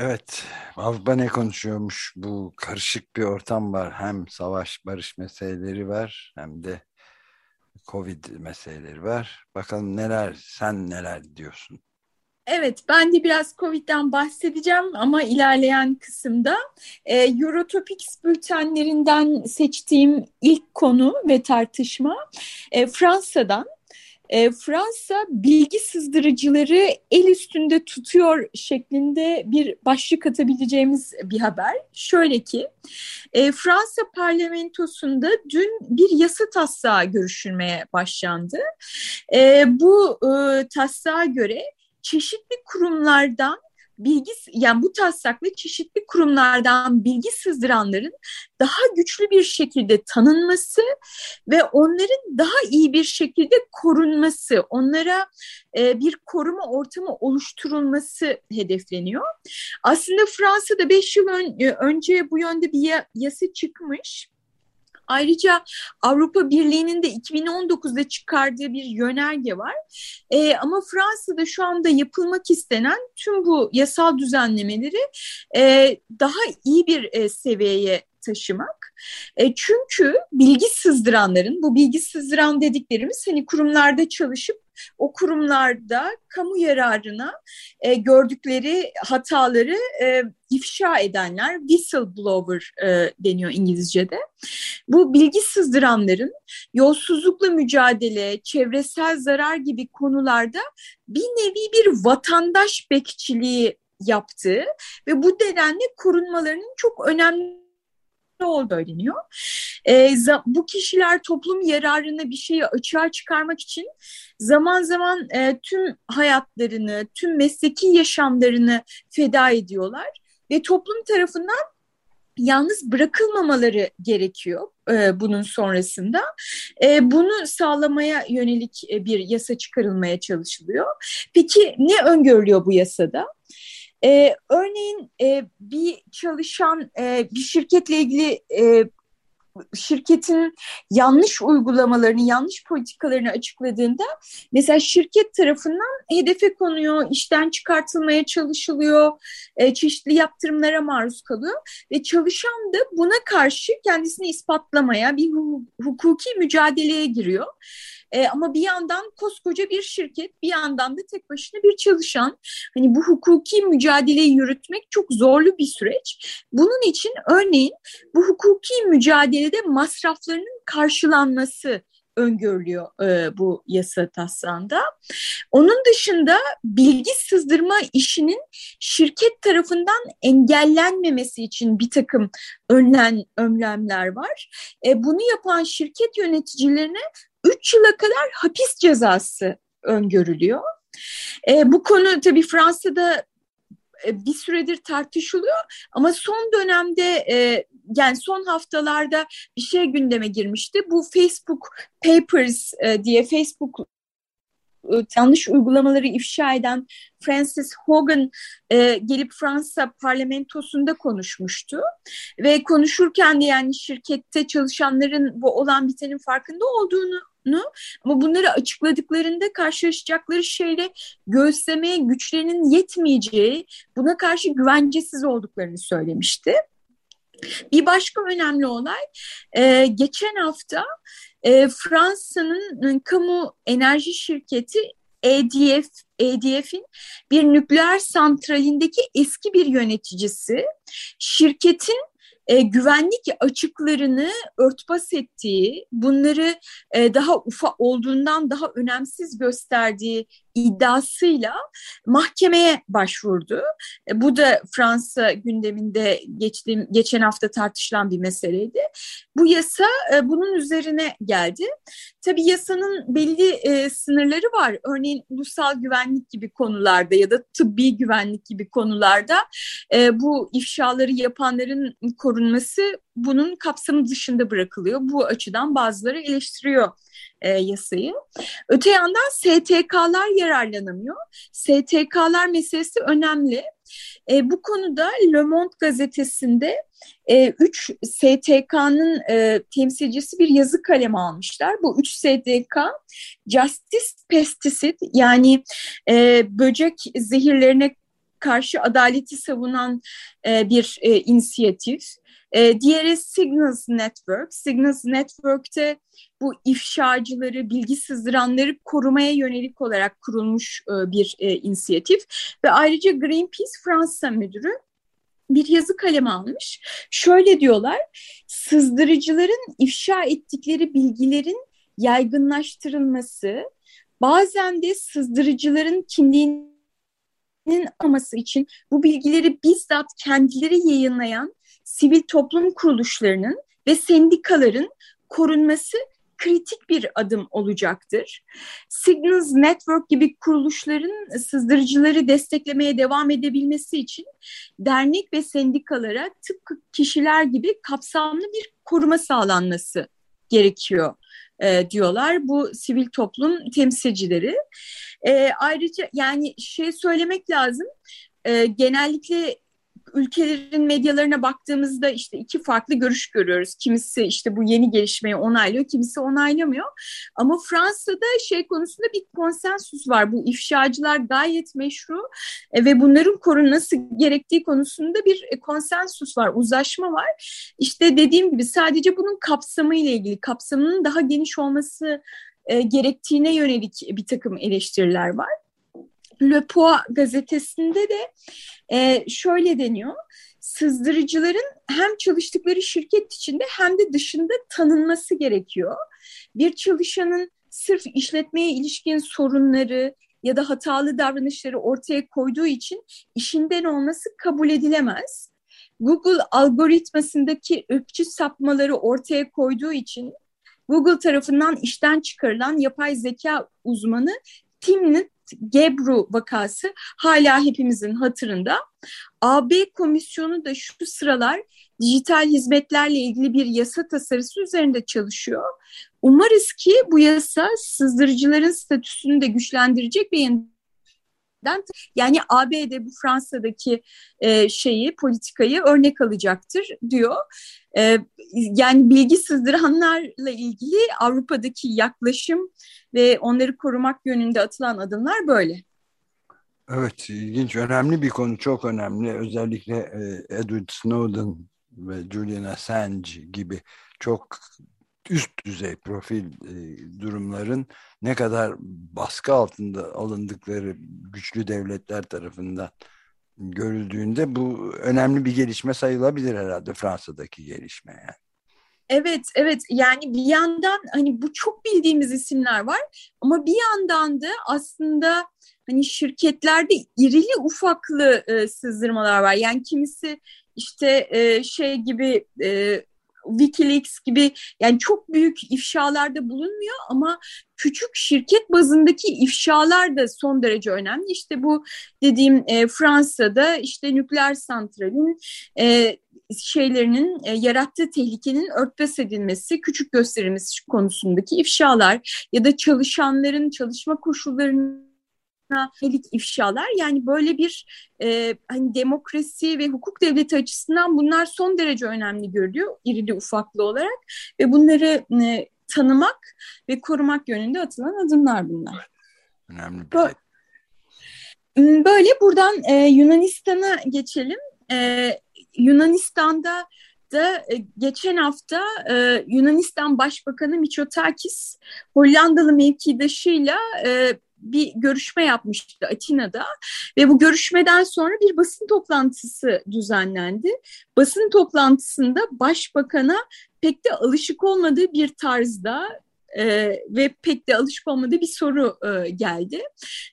Evet, Avrupa ne konuşuyormuş? Bu karışık bir ortam var. Hem savaş, barış meseleleri var hem de Covid meseleleri var. Bakalım neler, sen neler diyorsun? Evet, ben de biraz Covid'den bahsedeceğim ama ilerleyen kısımda e, Eurotopics bültenlerinden seçtiğim ilk konu ve tartışma e, Fransa'dan. E, Fransa bilgi sızdırıcıları el üstünde tutuyor şeklinde bir başlık atabileceğimiz bir haber. Şöyle ki e, Fransa parlamentosunda dün bir yasa taslağı görüşülmeye başlandı. E, bu e, taslağa göre çeşitli kurumlardan bilgi yani bu taslakla çeşitli kurumlardan bilgi sızdıranların daha güçlü bir şekilde tanınması ve onların daha iyi bir şekilde korunması, onlara e, bir koruma ortamı oluşturulması hedefleniyor. Aslında Fransa'da beş yıl ön, önce bu yönde bir yasa çıkmış. Ayrıca Avrupa Birliği'nin de 2019'da çıkardığı bir yönerge var. E, ama Fransa'da şu anda yapılmak istenen tüm bu yasal düzenlemeleri e, daha iyi bir e, seviyeye taşımak. E, çünkü bilgi sızdıranların, bu bilgi sızdıran dediklerimiz hani kurumlarda çalışıp o kurumlarda kamu yararına e, gördükleri hataları e, ifşa edenler whistleblower e, deniyor İngilizce'de. Bu bilgi sızdıranların yolsuzlukla mücadele, çevresel zarar gibi konularda bir nevi bir vatandaş bekçiliği yaptığı ve bu nedenle korunmalarının çok önemli olduğu söyleniyor. E, bu kişiler toplum yararına bir şeyi açığa çıkarmak için zaman zaman e, tüm hayatlarını, tüm mesleki yaşamlarını feda ediyorlar ve toplum tarafından yalnız bırakılmamaları gerekiyor e, bunun sonrasında. E, bunu sağlamaya yönelik bir yasa çıkarılmaya çalışılıyor. Peki ne öngörülüyor bu yasada? E, örneğin e, bir çalışan e, bir şirketle ilgili e, şirketin yanlış uygulamalarını, yanlış politikalarını açıkladığında mesela şirket tarafından hedefe konuyor, işten çıkartılmaya çalışılıyor, e, çeşitli yaptırımlara maruz kalıyor ve çalışan da buna karşı kendisini ispatlamaya, bir hukuki mücadeleye giriyor. E, ama bir yandan koskoca bir şirket, bir yandan da tek başına bir çalışan. Hani bu hukuki mücadeleyi yürütmek çok zorlu bir süreç. Bunun için örneğin bu hukuki mücadelede masraflarının karşılanması öngörülüyor e, bu yasa taslağında. Onun dışında bilgi sızdırma işinin şirket tarafından engellenmemesi için bir takım önlen, önlemler var. E, bunu yapan şirket yöneticilerine 3 yıla kadar hapis cezası öngörülüyor. E, bu konu tabii Fransa'da e, bir süredir tartışılıyor ama son dönemde e, yani son haftalarda bir şey gündeme girmişti. Bu Facebook Papers e, diye Facebook yanlış uygulamaları ifşa eden Francis Hogan e, gelip Fransa parlamentosunda konuşmuştu. Ve konuşurken de yani şirkette çalışanların bu olan bitenin farkında olduğunu ama bunları açıkladıklarında karşılaşacakları şeyle göğüslemeye güçlerinin yetmeyeceği, buna karşı güvencesiz olduklarını söylemişti. Bir başka önemli olay, e, geçen hafta e, Fransa'nın kamu enerji şirketi EDF, EDF'in bir nükleer santralindeki eski bir yöneticisi. Şirketin e, güvenlik açıklarını örtbas ettiği, bunları e, daha ufa olduğundan daha önemsiz gösterdiği iddiasıyla mahkemeye başvurdu. E, bu da Fransa gündeminde geçtiğim, geçen hafta tartışılan bir meseleydi. Bu yasa e, bunun üzerine geldi. Tabii yasanın belli e, sınırları var. Örneğin ulusal güvenlik gibi konularda ya da tıbbi güvenlik gibi konularda bu ifşaları yapanların korunması bunun kapsamı dışında bırakılıyor. Bu açıdan bazıları eleştiriyor e, yasayı. Öte yandan STK'lar yararlanamıyor. STK'lar meselesi önemli. E, bu konuda Le Monde gazetesinde e, üç STK'nın e, temsilcisi bir yazı kalemi almışlar. Bu üç STK Justice Pesticide yani e, böcek zehirlerine karşı adaleti savunan e, bir e, inisiyatif. E, diğeri Signals Network. Signals Network'te bu ifşacıları, bilgi sızdıranları korumaya yönelik olarak kurulmuş e, bir e, inisiyatif. Ve ayrıca Greenpeace Fransa müdürü bir yazı kaleme almış. Şöyle diyorlar, sızdırıcıların ifşa ettikleri bilgilerin yaygınlaştırılması, bazen de sızdırıcıların kimliğinin aması için bu bilgileri bizzat kendileri yayınlayan sivil toplum kuruluşlarının ve sendikaların korunması kritik bir adım olacaktır. Signals Network gibi kuruluşların sızdırıcıları desteklemeye devam edebilmesi için dernek ve sendikalara tıpkı kişiler gibi kapsamlı bir koruma sağlanması gerekiyor e, diyorlar bu sivil toplum temsilcileri. E, ayrıca yani şey söylemek lazım e, genellikle ülkelerin medyalarına baktığımızda işte iki farklı görüş görüyoruz. Kimisi işte bu yeni gelişmeyi onaylıyor, kimisi onaylamıyor. Ama Fransa'da şey konusunda bir konsensus var. Bu ifşacılar gayet meşru e, ve bunların korunması gerektiği konusunda bir e, konsensus var, uzlaşma var. İşte dediğim gibi sadece bunun kapsamı ile ilgili, kapsamının daha geniş olması e, gerektiğine yönelik bir takım eleştiriler var. Le Poix gazetesinde de e, şöyle deniyor. Sızdırıcıların hem çalıştıkları şirket içinde hem de dışında tanınması gerekiyor. Bir çalışanın sırf işletmeye ilişkin sorunları ya da hatalı davranışları ortaya koyduğu için işinden olması kabul edilemez. Google algoritmasındaki ırkçı sapmaları ortaya koyduğu için Google tarafından işten çıkarılan yapay zeka uzmanı Timnit Gebru vakası hala hepimizin hatırında. AB komisyonu da şu sıralar dijital hizmetlerle ilgili bir yasa tasarısı üzerinde çalışıyor. Umarız ki bu yasa sızdırıcıların statüsünü de güçlendirecek ve yani ABD bu Fransa'daki e, şeyi politikayı örnek alacaktır diyor. E, yani bilgi sızdıranlarla ilgili Avrupa'daki yaklaşım ve onları korumak yönünde atılan adımlar böyle. Evet, ilginç, önemli bir konu, çok önemli. Özellikle e, Edward Snowden ve Julian Assange gibi çok üst düzey profil e, durumların ne kadar baskı altında alındıkları güçlü devletler tarafından görüldüğünde bu önemli bir gelişme sayılabilir herhalde Fransa'daki gelişme yani. Evet, evet. Yani bir yandan hani bu çok bildiğimiz isimler var ama bir yandan da aslında hani şirketlerde irili ufaklı e, sızdırmalar var. Yani kimisi işte e, şey gibi e, Wikileaks gibi yani çok büyük ifşalarda bulunmuyor ama küçük şirket bazındaki ifşalar da son derece önemli. İşte bu dediğim e, Fransa'da işte nükleer santralin e, şeylerinin e, yarattığı tehlikenin örtbas edilmesi, küçük gösterilmesi konusundaki ifşalar ya da çalışanların çalışma koşullarının yönelik ifşalar yani böyle bir e, hani demokrasi ve hukuk devleti açısından bunlar son derece önemli görülüyor irili ufaklı olarak ve bunları e, tanımak ve korumak yönünde atılan adımlar bunlar. Önemli bir şey. Böyle buradan e, Yunanistan'a geçelim. E, Yunanistan'da da e, geçen hafta e, Yunanistan Başbakanı Mitsotakis Hollandalı mevkidaşıyla e, bir görüşme yapmıştı Atina'da ve bu görüşmeden sonra bir basın toplantısı düzenlendi. Basın toplantısında başbakana pek de alışık olmadığı bir tarzda e, ve pek de alışık olmadığı bir soru e, geldi.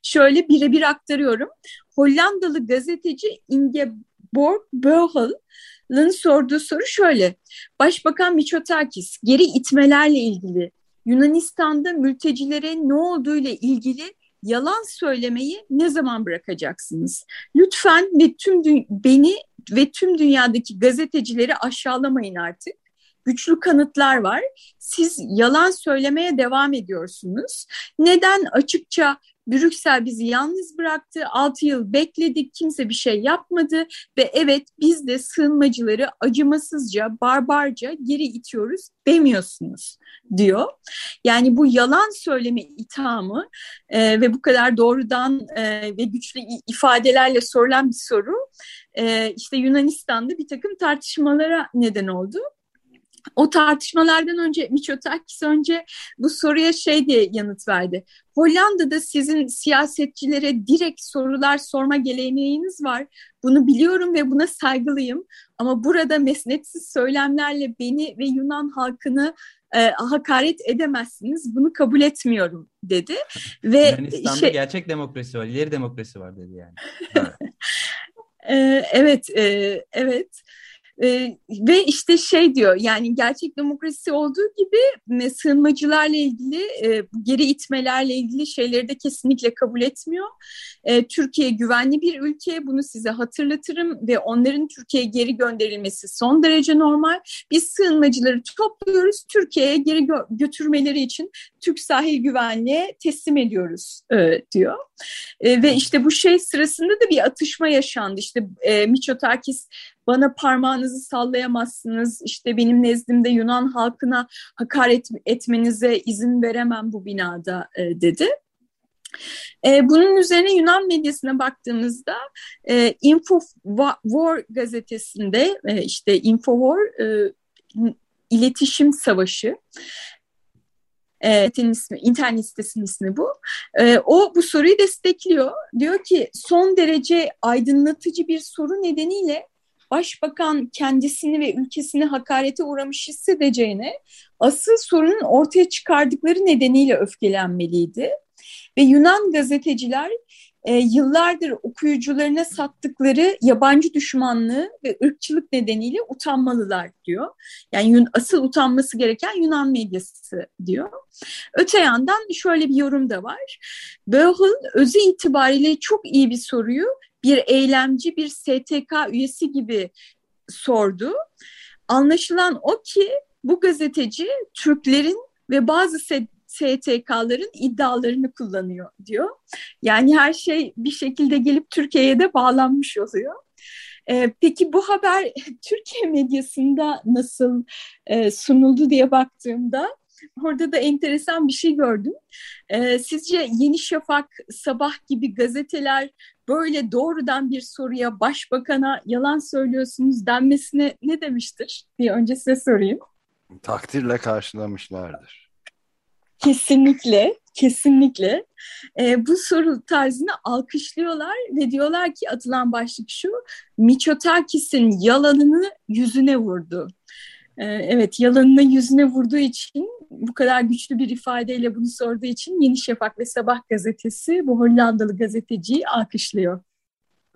Şöyle birebir aktarıyorum. Hollandalı gazeteci Ingeborg Beugel'ın sorduğu soru şöyle. Başbakan Mitsotakis geri itmelerle ilgili Yunanistan'da mültecilere ne olduğu ile ilgili yalan söylemeyi ne zaman bırakacaksınız? Lütfen ve tüm beni ve tüm dünyadaki gazetecileri aşağılamayın artık. Güçlü kanıtlar var. Siz yalan söylemeye devam ediyorsunuz. Neden açıkça Brüksel bizi yalnız bıraktı. 6 yıl bekledik. Kimse bir şey yapmadı ve evet biz de sığınmacıları acımasızca, barbarca geri itiyoruz demiyorsunuz diyor. Yani bu yalan söyleme ithamı e, ve bu kadar doğrudan e, ve güçlü ifadelerle sorulan bir soru e, işte Yunanistan'da bir takım tartışmalara neden oldu. O tartışmalardan önce Miçotakis önce bu soruya şey diye yanıt verdi. Hollanda'da sizin siyasetçilere direkt sorular sorma geleneğiniz var. Bunu biliyorum ve buna saygılıyım. Ama burada mesnetsiz söylemlerle beni ve Yunan halkını e, hakaret edemezsiniz. Bunu kabul etmiyorum dedi. Ve Yunanistan'da şey, gerçek demokrasi var, ileri demokrasi var dedi yani. evet, evet, e, evet. E, ve işte şey diyor yani gerçek demokrasi olduğu gibi sığınmacılarla ilgili e, geri itmelerle ilgili şeyleri de kesinlikle kabul etmiyor. E, Türkiye güvenli bir ülke bunu size hatırlatırım ve onların Türkiye'ye geri gönderilmesi son derece normal. Biz sığınmacıları topluyoruz Türkiye'ye geri gö götürmeleri için Türk sahil güvenliğe teslim ediyoruz e, diyor. E, ve işte bu şey sırasında da bir atışma yaşandı. İşte e, Miçotakis bana parmağınızı sallayamazsınız, işte benim nezdimde Yunan halkına hakaret etmenize izin veremem bu binada e, dedi. E, bunun üzerine Yunan medyasına baktığımızda e, Infowar gazetesinde e, işte Infowar e, iletişim savaşı e, ismi, internet sitesinin ismi bu. O bu soruyu destekliyor. Diyor ki son derece aydınlatıcı bir soru nedeniyle başbakan kendisini ve ülkesini hakarete uğramış hissedeceğine asıl sorunun ortaya çıkardıkları nedeniyle öfkelenmeliydi. Ve Yunan gazeteciler e, yıllardır okuyucularına sattıkları yabancı düşmanlığı ve ırkçılık nedeniyle utanmalılar diyor. Yani asıl utanması gereken Yunan medyası diyor. Öte yandan şöyle bir yorum da var. Böhl özü itibariyle çok iyi bir soruyu bir eylemci, bir STK üyesi gibi sordu. Anlaşılan o ki bu gazeteci Türklerin ve bazı STK'ların iddialarını kullanıyor diyor. Yani her şey bir şekilde gelip Türkiye'ye de bağlanmış oluyor. Ee, peki bu haber Türkiye medyasında nasıl e, sunuldu diye baktığımda orada da enteresan bir şey gördüm. Ee, sizce Yeni Şafak, Sabah gibi gazeteler böyle doğrudan bir soruya başbakana yalan söylüyorsunuz denmesine ne demiştir diye önce size sorayım. Takdirle karşılamışlardır. Kesinlikle, kesinlikle. E, bu soru tarzını alkışlıyorlar ve diyorlar ki atılan başlık şu, Miçotakis'in yalanını yüzüne vurdu. E, evet, yalanını yüzüne vurduğu için bu kadar güçlü bir ifadeyle bunu sorduğu için Yeni Şafak ve Sabah gazetesi bu Hollandalı gazeteciyi alkışlıyor.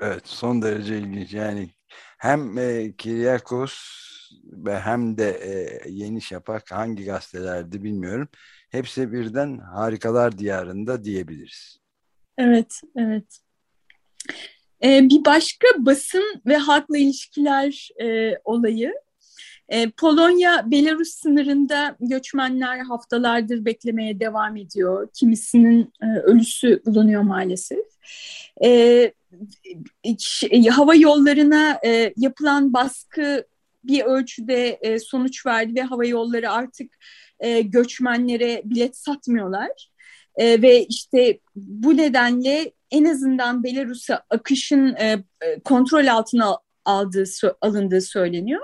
Evet son derece ilginç yani hem e, Kiryakos ve hem de e, Yeni Şafak hangi gazetelerdi bilmiyorum. Hepsi birden harikalar diyarında diyebiliriz. Evet, evet. Ee, bir başka basın ve halkla ilişkiler e, olayı e, Polonya Belarus sınırında göçmenler haftalardır beklemeye devam ediyor. Kimisinin e, ölüsü bulunuyor maalesef. E, hava yollarına yapılan baskı bir ölçüde sonuç verdi ve hava yolları artık göçmenlere bilet satmıyorlar. Ve işte bu nedenle en azından Belarus'a akışın kontrol altına aldığı alındığı söyleniyor.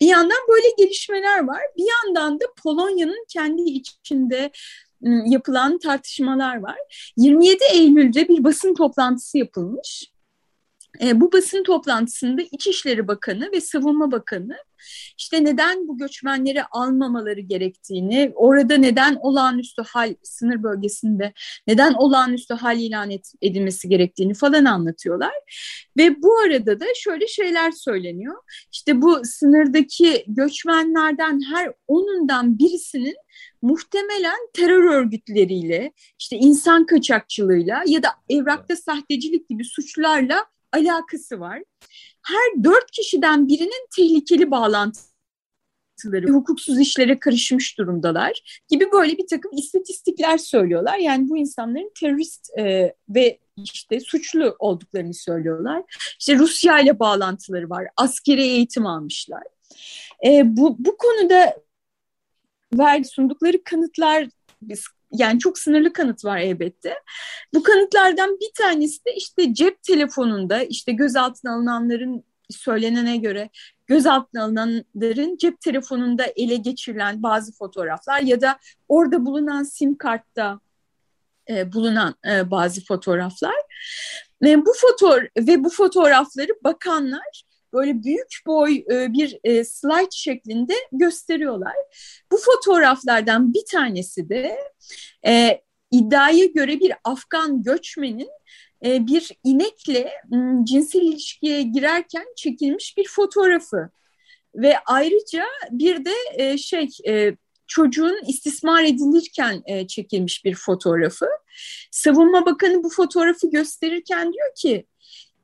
Bir yandan böyle gelişmeler var. Bir yandan da Polonya'nın kendi içinde yapılan tartışmalar var. 27 Eylül'de bir basın toplantısı yapılmış. E, bu basın toplantısında İçişleri Bakanı ve Savunma Bakanı işte neden bu göçmenleri almamaları gerektiğini, orada neden olağanüstü hal sınır bölgesinde neden olağanüstü hal ilan edilmesi gerektiğini falan anlatıyorlar. Ve bu arada da şöyle şeyler söyleniyor. İşte bu sınırdaki göçmenlerden her onundan birisinin muhtemelen terör örgütleriyle, işte insan kaçakçılığıyla ya da evrakta sahtecilik gibi suçlarla alakası var. Her dört kişiden birinin tehlikeli bağlantıları, hukuksuz işlere karışmış durumdalar gibi böyle bir takım istatistikler söylüyorlar. Yani bu insanların terörist e, ve işte suçlu olduklarını söylüyorlar. İşte Rusya ile bağlantıları var, askeri eğitim almışlar. E, bu, bu konuda verdi sundukları kanıtlar biz yani çok sınırlı kanıt var elbette. Bu kanıtlardan bir tanesi de işte cep telefonunda işte gözaltına alınanların söylenene göre gözaltına alınanların cep telefonunda ele geçirilen bazı fotoğraflar ya da orada bulunan sim kartta e, bulunan e, bazı fotoğraflar. E, bu foto ve bu fotoğrafları bakanlar böyle büyük boy e, bir e, slide şeklinde gösteriyorlar. Bu fotoğraflardan bir tanesi de e, iddiaya göre bir Afgan göçmenin e, bir inekle cinsel ilişkiye girerken çekilmiş bir fotoğrafı. Ve ayrıca bir de e, şey e, çocuğun istismar edilirken e, çekilmiş bir fotoğrafı. Savunma Bakanı bu fotoğrafı gösterirken diyor ki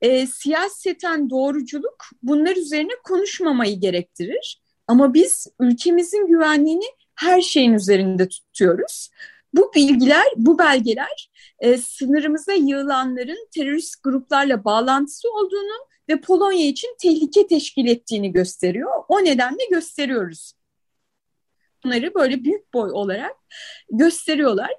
e, siyaseten doğruculuk bunlar üzerine konuşmamayı gerektirir. Ama biz ülkemizin güvenliğini her şeyin üzerinde tutuyoruz. Bu bilgiler, bu belgeler e, sınırımıza yığılanların terörist gruplarla bağlantısı olduğunu ve Polonya için tehlike teşkil ettiğini gösteriyor. O nedenle gösteriyoruz. Bunları böyle büyük boy olarak gösteriyorlar.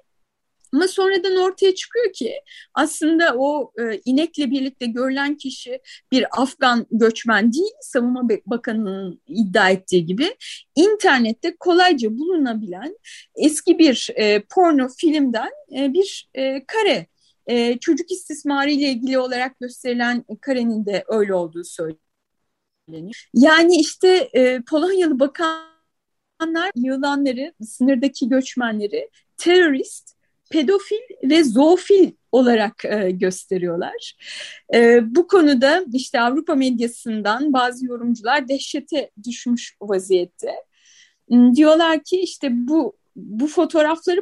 Ama sonradan ortaya çıkıyor ki aslında o e, inekle birlikte görülen kişi bir Afgan göçmen değil, Savunma Bakanı'nın iddia ettiği gibi internette kolayca bulunabilen eski bir e, porno filmden e, bir e, kare. E, çocuk istismarı ile ilgili olarak gösterilen karenin de öyle olduğu söyleniyor. Yani işte e, Polonyalı bakanlar yılanları, sınırdaki göçmenleri terörist pedofil ve zoofil olarak e, gösteriyorlar. E, bu konuda işte Avrupa medyasından bazı yorumcular dehşete düşmüş vaziyette. Diyorlar ki işte bu bu fotoğrafları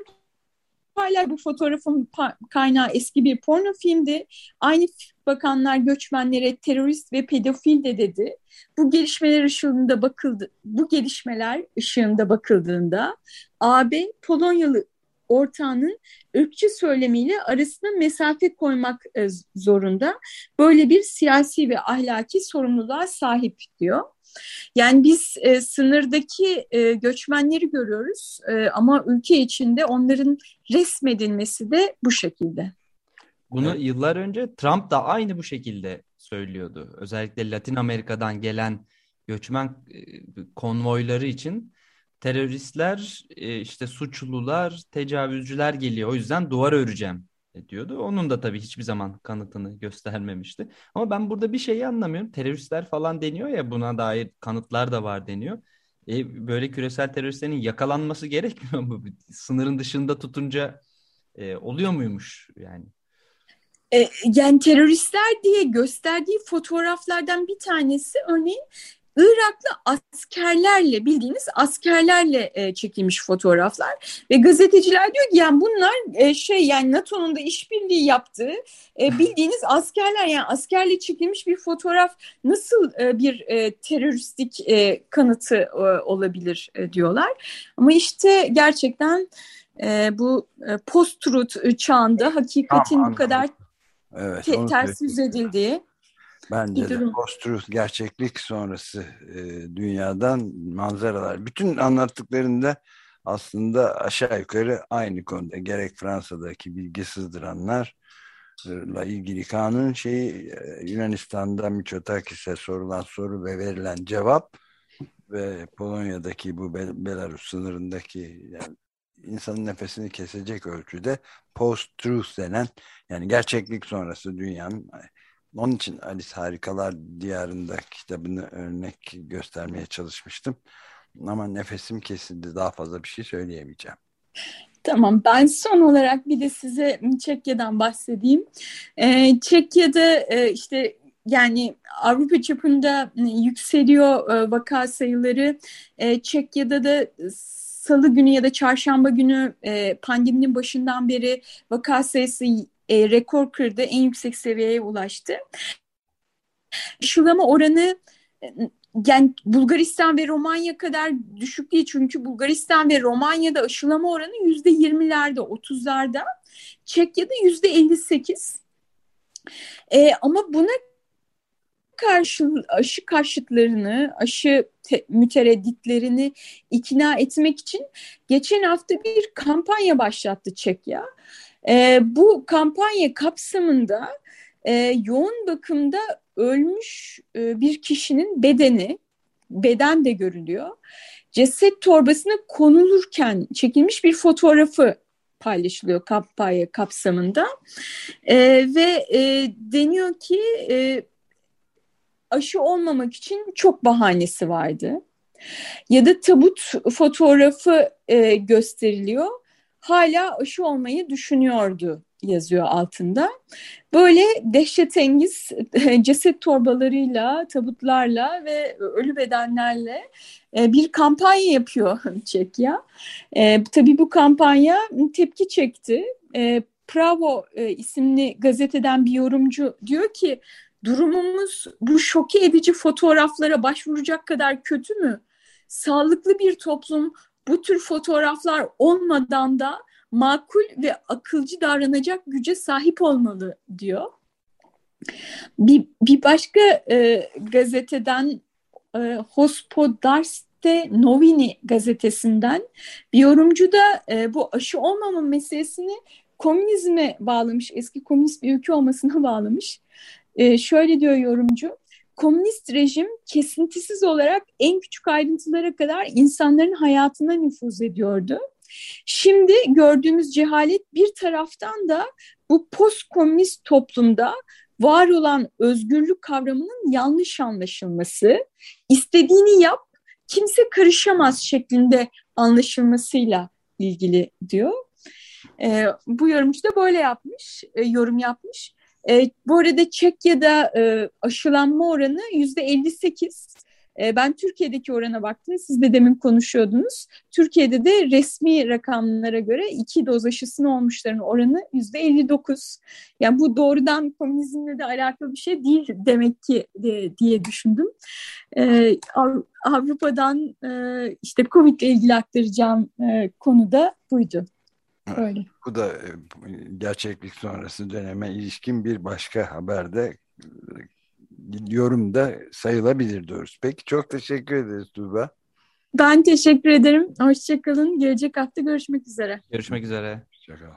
paylar bu fotoğrafın kaynağı eski bir porno filmdi. Aynı bakanlar göçmenlere terörist ve pedofil de dedi. Bu gelişmeler ışığında bakıldı. Bu gelişmeler ışığında bakıldığında AB Polonyalı ortağının ırkçı söylemiyle arasına mesafe koymak e, zorunda. Böyle bir siyasi ve ahlaki sorumluluğa sahip diyor. Yani biz e, sınırdaki e, göçmenleri görüyoruz e, ama ülke içinde onların resmedilmesi de bu şekilde. Bunu evet. yıllar önce Trump da aynı bu şekilde söylüyordu. Özellikle Latin Amerika'dan gelen göçmen e, konvoyları için teröristler, e, işte suçlular, tecavüzcüler geliyor. O yüzden duvar öreceğim diyordu. Onun da tabii hiçbir zaman kanıtını göstermemişti. Ama ben burada bir şeyi anlamıyorum. Teröristler falan deniyor ya buna dair kanıtlar da var deniyor. E, böyle küresel teröristlerin yakalanması gerekmiyor mu? Sınırın dışında tutunca e, oluyor muymuş yani? E, yani teröristler diye gösterdiği fotoğraflardan bir tanesi örneğin Iraklı askerlerle bildiğiniz askerlerle e, çekilmiş fotoğraflar. Ve gazeteciler diyor ki yani bunlar e, şey yani NATO'nun da işbirliği yaptığı e, bildiğiniz askerler yani askerle çekilmiş bir fotoğraf nasıl e, bir e, teröristik e, kanıtı e, olabilir e, diyorlar. Ama işte gerçekten e, bu e, post-truth çağında hakikatin tamam, bu kadar evet, te- ters yüz edildiği Bence de post-truth gerçeklik sonrası e, dünyadan manzaralar. Bütün anlattıklarında aslında aşağı yukarı aynı konuda. Gerek Fransa'daki bilgi sızdıranlarla ilgili kanun şeyi e, Yunanistan'da Miçotakis'e sorulan soru ve verilen cevap ve Polonya'daki bu Belarus sınırındaki yani insanın nefesini kesecek ölçüde post-truth denen yani gerçeklik sonrası dünyanın onun için Alice Harikalar Diyarında kitabını örnek göstermeye çalışmıştım. Ama nefesim kesildi. Daha fazla bir şey söyleyemeyeceğim. Tamam ben son olarak bir de size Çekya'dan bahsedeyim. Ee, Çekya'da e, işte yani Avrupa çapında yükseliyor e, vaka sayıları. E, Çekya'da da salı günü ya da çarşamba günü e, pandeminin başından beri vaka sayısı e, rekor kırdı. En yüksek seviyeye ulaştı. Aşılama oranı yani Bulgaristan ve Romanya kadar düşük değil. Çünkü Bulgaristan ve Romanya'da aşılama oranı yüzde yirmilerde, otuzlarda. Çekya'da yüzde elli sekiz. E, ama buna karşı aşı karşıtlarını, aşı te, müteredditlerini ikna etmek için geçen hafta bir kampanya başlattı Çekya. E, bu kampanya kapsamında e, yoğun bakımda ölmüş e, bir kişinin bedeni, beden de görülüyor. Ceset torbasına konulurken çekilmiş bir fotoğrafı paylaşılıyor kampanya kapsamında e, ve e, deniyor ki e, aşı olmamak için çok bahanesi vardı. Ya da tabut fotoğrafı e, gösteriliyor. Hala aşı olmayı düşünüyordu yazıyor altında. Böyle dehşetengiz ceset torbalarıyla, tabutlarla ve ölü bedenlerle e, bir kampanya yapıyor Çekya. E, tabii bu kampanya tepki çekti. E, Bravo e, isimli gazeteden bir yorumcu diyor ki durumumuz bu şoke edici fotoğraflara başvuracak kadar kötü mü? Sağlıklı bir toplum bu tür fotoğraflar olmadan da makul ve akılcı davranacak güce sahip olmalı diyor. Bir, bir başka e, gazeteden e, Hospodarste Novini gazetesinden bir yorumcu da e, bu aşı olmama meselesini komünizme bağlamış, eski komünist bir ülke olmasına bağlamış. E, şöyle diyor yorumcu, komünist rejim kesintisiz olarak en küçük ayrıntılara kadar insanların hayatına nüfuz ediyordu. Şimdi gördüğümüz cehalet bir taraftan da bu postkomünist toplumda var olan özgürlük kavramının yanlış anlaşılması, istediğini yap, kimse karışamaz şeklinde anlaşılmasıyla ilgili diyor. E, bu yorumcu da böyle yapmış, e, yorum yapmış. E, bu arada Çekya'da e, aşılanma oranı yüzde 58. E, ben Türkiye'deki orana baktım. Siz de demin konuşuyordunuz. Türkiye'de de resmi rakamlara göre iki doz aşısını olmuşların oranı yüzde 59. Yani bu doğrudan komünizmle de alakalı bir şey değil demek ki de, diye düşündüm. E, Avrupa'dan e, işte Covid ile ilgili aktaracağım e, konu da buydu. Öyle. Bu da e, gerçeklik sonrası döneme ilişkin bir başka haberde yorum da sayılabilir diyoruz. Peki çok teşekkür ederiz Tuğba. Ben teşekkür ederim. Hoşçakalın. Gelecek hafta görüşmek üzere. Görüşmek üzere. Hoşçakalın.